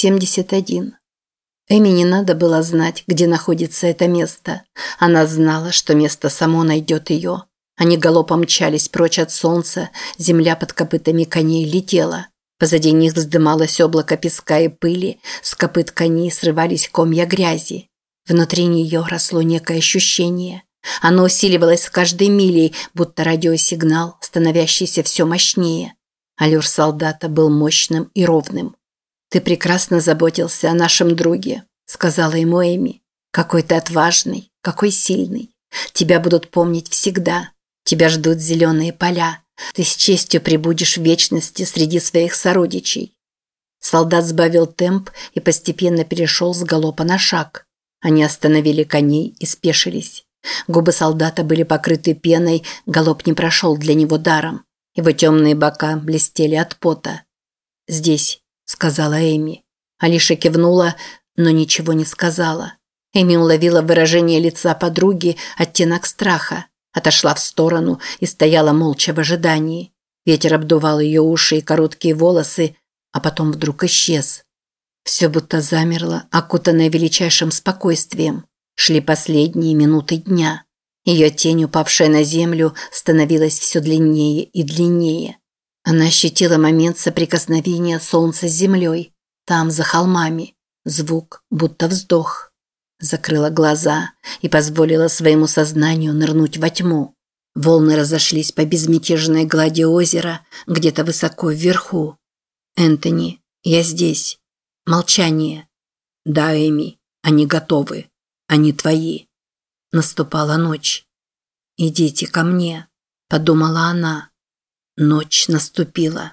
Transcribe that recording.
71. Эми не надо было знать, где находится это место. Она знала, что место само найдет ее. Они галопом мчались прочь от солнца, земля под копытами коней летела. Позади них вздымалось облако песка и пыли, с копыт коней срывались комья грязи. Внутри нее росло некое ощущение. Оно усиливалось с каждой милей, будто радиосигнал, становящийся все мощнее. Аллюр солдата был мощным и ровным. «Ты прекрасно заботился о нашем друге», – сказала ему Эми. «Какой ты отважный, какой сильный. Тебя будут помнить всегда. Тебя ждут зеленые поля. Ты с честью прибудешь в вечности среди своих сородичей». Солдат сбавил темп и постепенно перешел с галопа на шаг. Они остановили коней и спешились. Губы солдата были покрыты пеной, галоп не прошел для него даром. Его темные бока блестели от пота. «Здесь», сказала Эми. Алиша кивнула, но ничего не сказала. Эми уловила выражение лица подруги, оттенок страха, отошла в сторону и стояла молча в ожидании. Ветер обдувал ее уши и короткие волосы, а потом вдруг исчез. Все будто замерло, окутанное величайшим спокойствием. Шли последние минуты дня. Ее тень, упавшая на землю, становилась все длиннее и длиннее. Она ощутила момент соприкосновения солнца с землей, там, за холмами. Звук, будто вздох. Закрыла глаза и позволила своему сознанию нырнуть во тьму. Волны разошлись по безмятежной глади озера, где-то высоко вверху. «Энтони, я здесь». Молчание. «Да, Эми, они готовы. Они твои». Наступала ночь. «Идите ко мне», – подумала она. Ночь наступила.